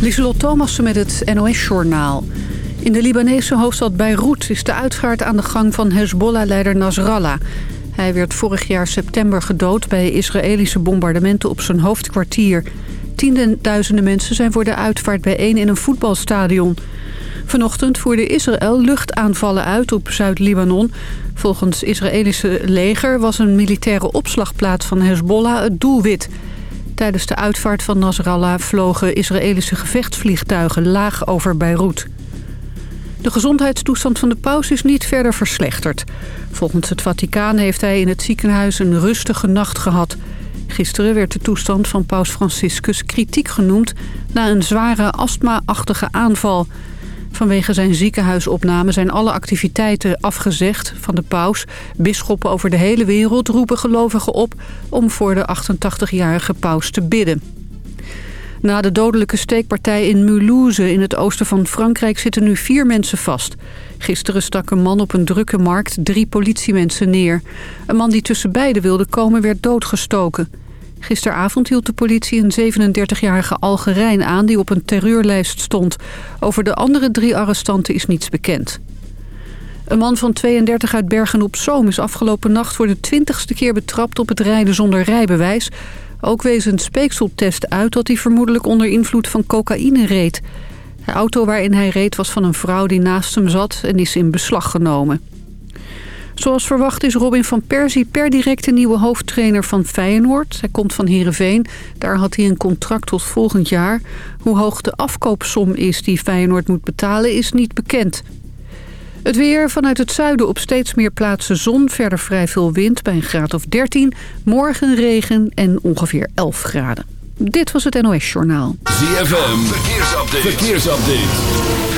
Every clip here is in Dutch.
Lieselot Thomassen met het NOS-journaal. In de Libanese hoofdstad Beirut is de uitvaart aan de gang van Hezbollah-leider Nasrallah. Hij werd vorig jaar september gedood bij Israëlische bombardementen op zijn hoofdkwartier. Tienduizenden mensen zijn voor de uitvaart bijeen in een voetbalstadion. Vanochtend voerde Israël luchtaanvallen uit op Zuid-Libanon. Volgens Israëlische leger was een militaire opslagplaats van Hezbollah het doelwit... Tijdens de uitvaart van Nasrallah vlogen Israëlische gevechtsvliegtuigen laag over Beirut. De gezondheidstoestand van de paus is niet verder verslechterd. Volgens het Vaticaan heeft hij in het ziekenhuis een rustige nacht gehad. Gisteren werd de toestand van paus Franciscus kritiek genoemd... na een zware astma-achtige aanval... Vanwege zijn ziekenhuisopname zijn alle activiteiten afgezegd van de paus. Bisschoppen over de hele wereld roepen gelovigen op om voor de 88-jarige paus te bidden. Na de dodelijke steekpartij in Mulhouse in het oosten van Frankrijk zitten nu vier mensen vast. Gisteren stak een man op een drukke markt drie politiemensen neer. Een man die tussen beiden wilde komen werd doodgestoken. Gisteravond hield de politie een 37-jarige Algerijn aan die op een terreurlijst stond. Over de andere drie arrestanten is niets bekend. Een man van 32 uit Bergen-op-Zoom is afgelopen nacht voor de twintigste keer betrapt op het rijden zonder rijbewijs. Ook wees een speekseltest uit dat hij vermoedelijk onder invloed van cocaïne reed. De auto waarin hij reed was van een vrouw die naast hem zat en is in beslag genomen. Zoals verwacht is Robin van Persie per direct de nieuwe hoofdtrainer van Feyenoord. Hij komt van Heerenveen. Daar had hij een contract tot volgend jaar. Hoe hoog de afkoopsom is die Feyenoord moet betalen is niet bekend. Het weer vanuit het zuiden op steeds meer plaatsen zon. Verder vrij veel wind bij een graad of 13. Morgen regen en ongeveer 11 graden. Dit was het NOS Journaal. ZFM, verkeersupdate. verkeersupdate.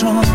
strong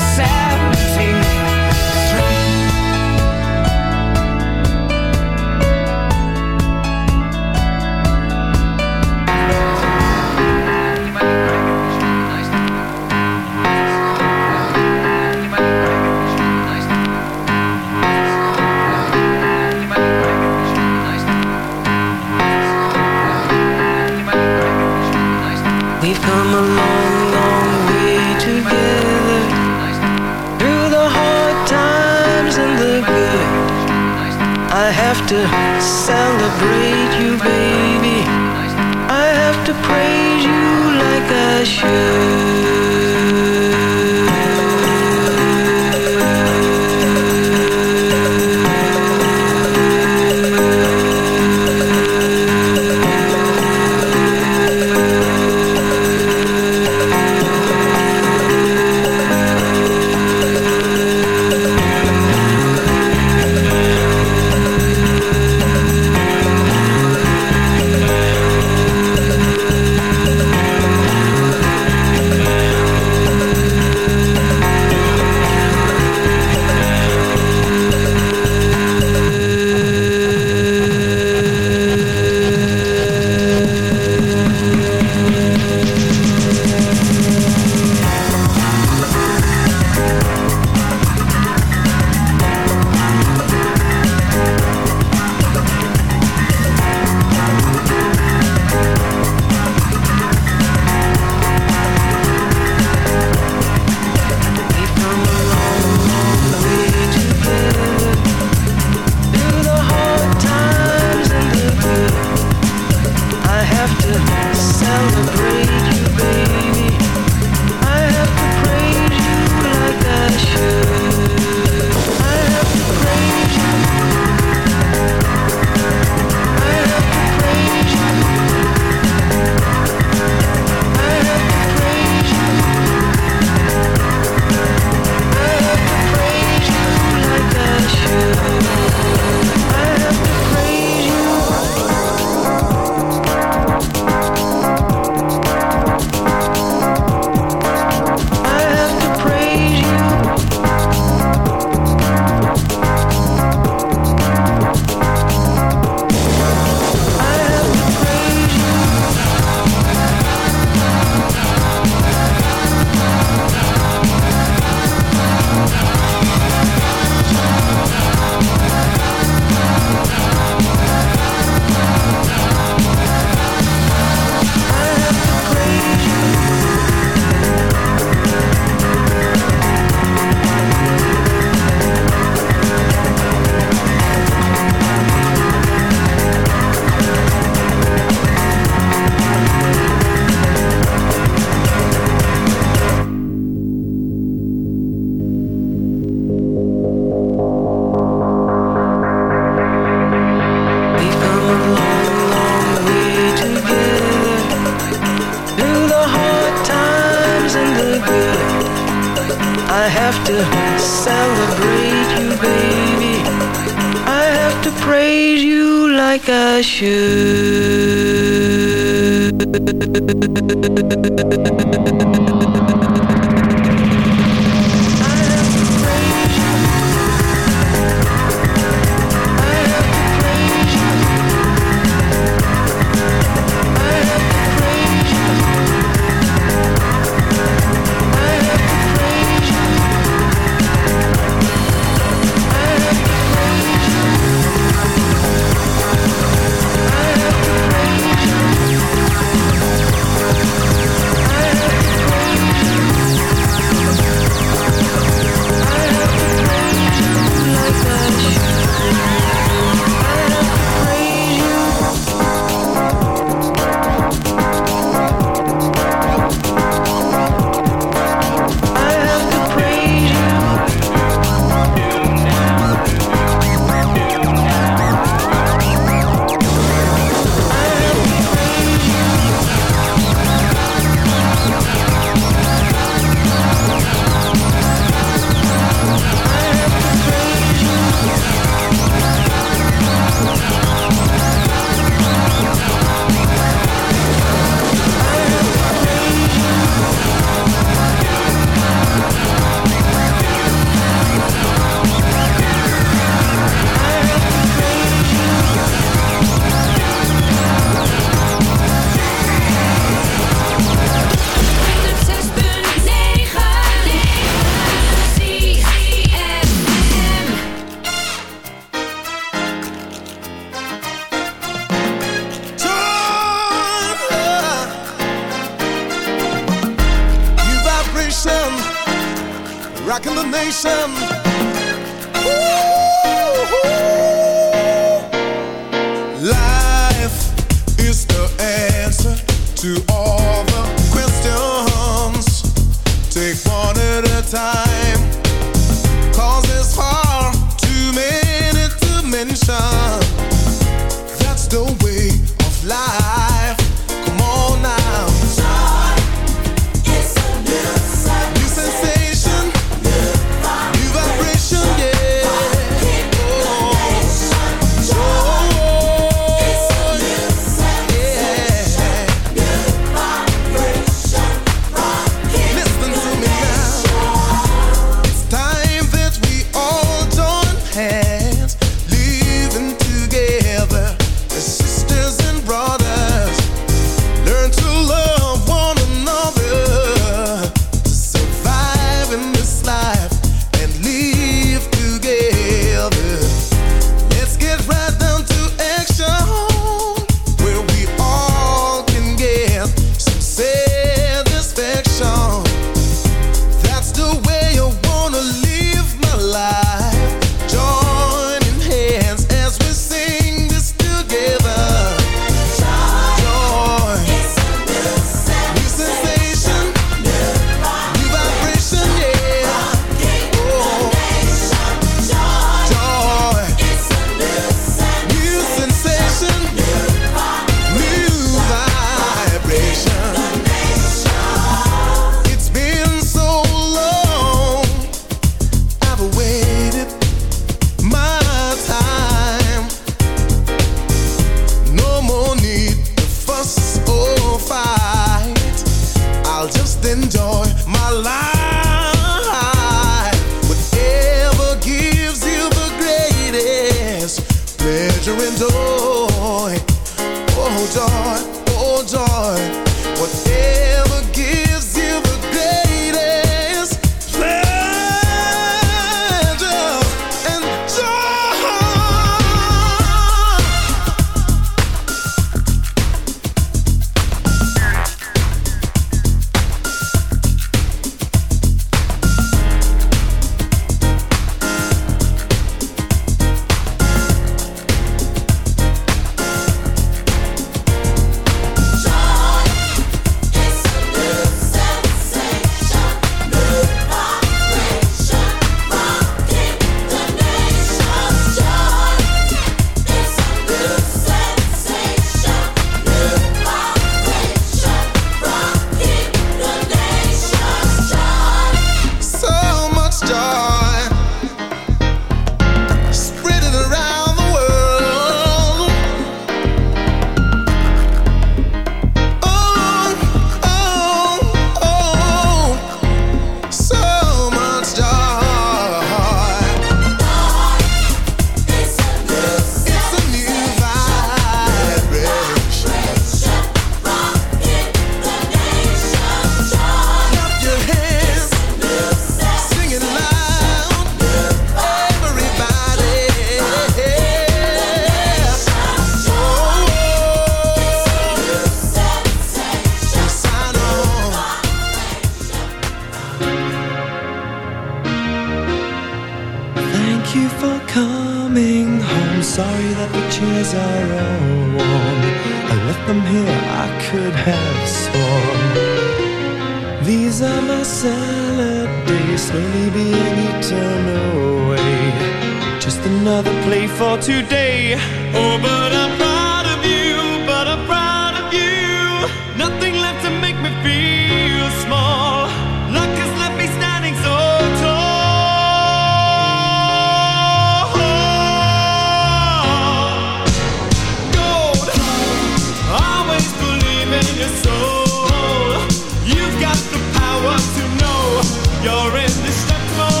This stuck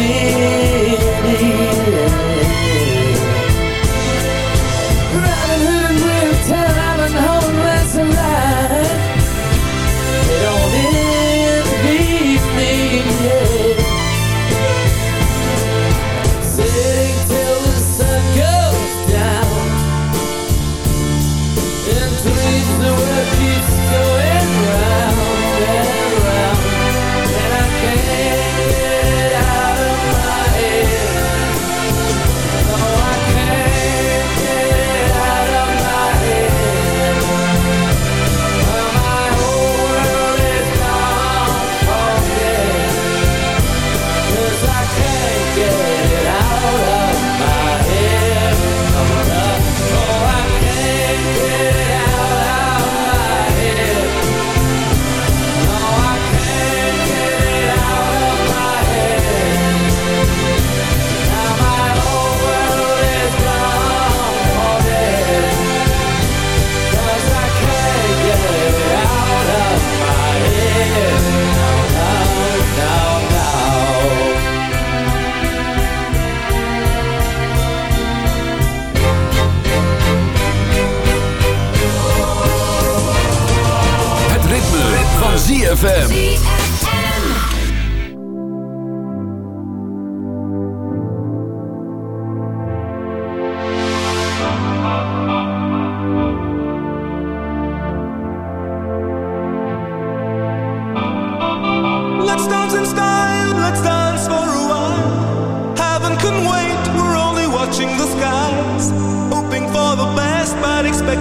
see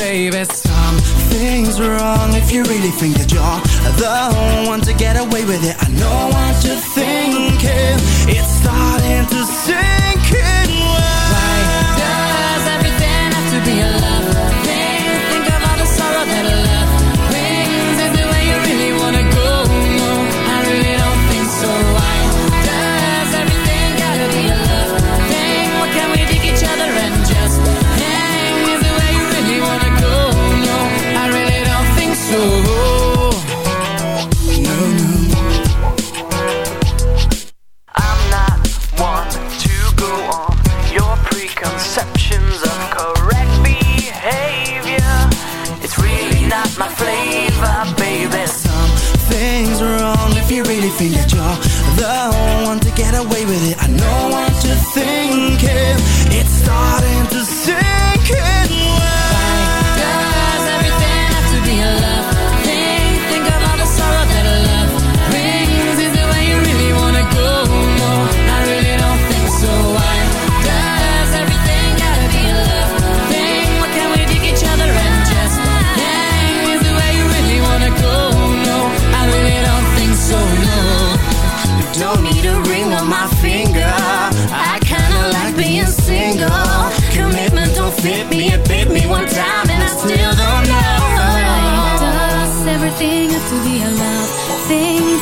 baby Something's wrong. If you really think that you're The one to get away with it I know what you're thinking. It's starting to sink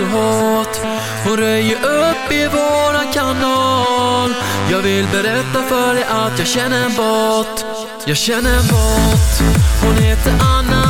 så hårt. Och röjer upp i våran kanal. Jag vill berätta för dig att jag känner en båt Jag känner en båt, hon heter Anna.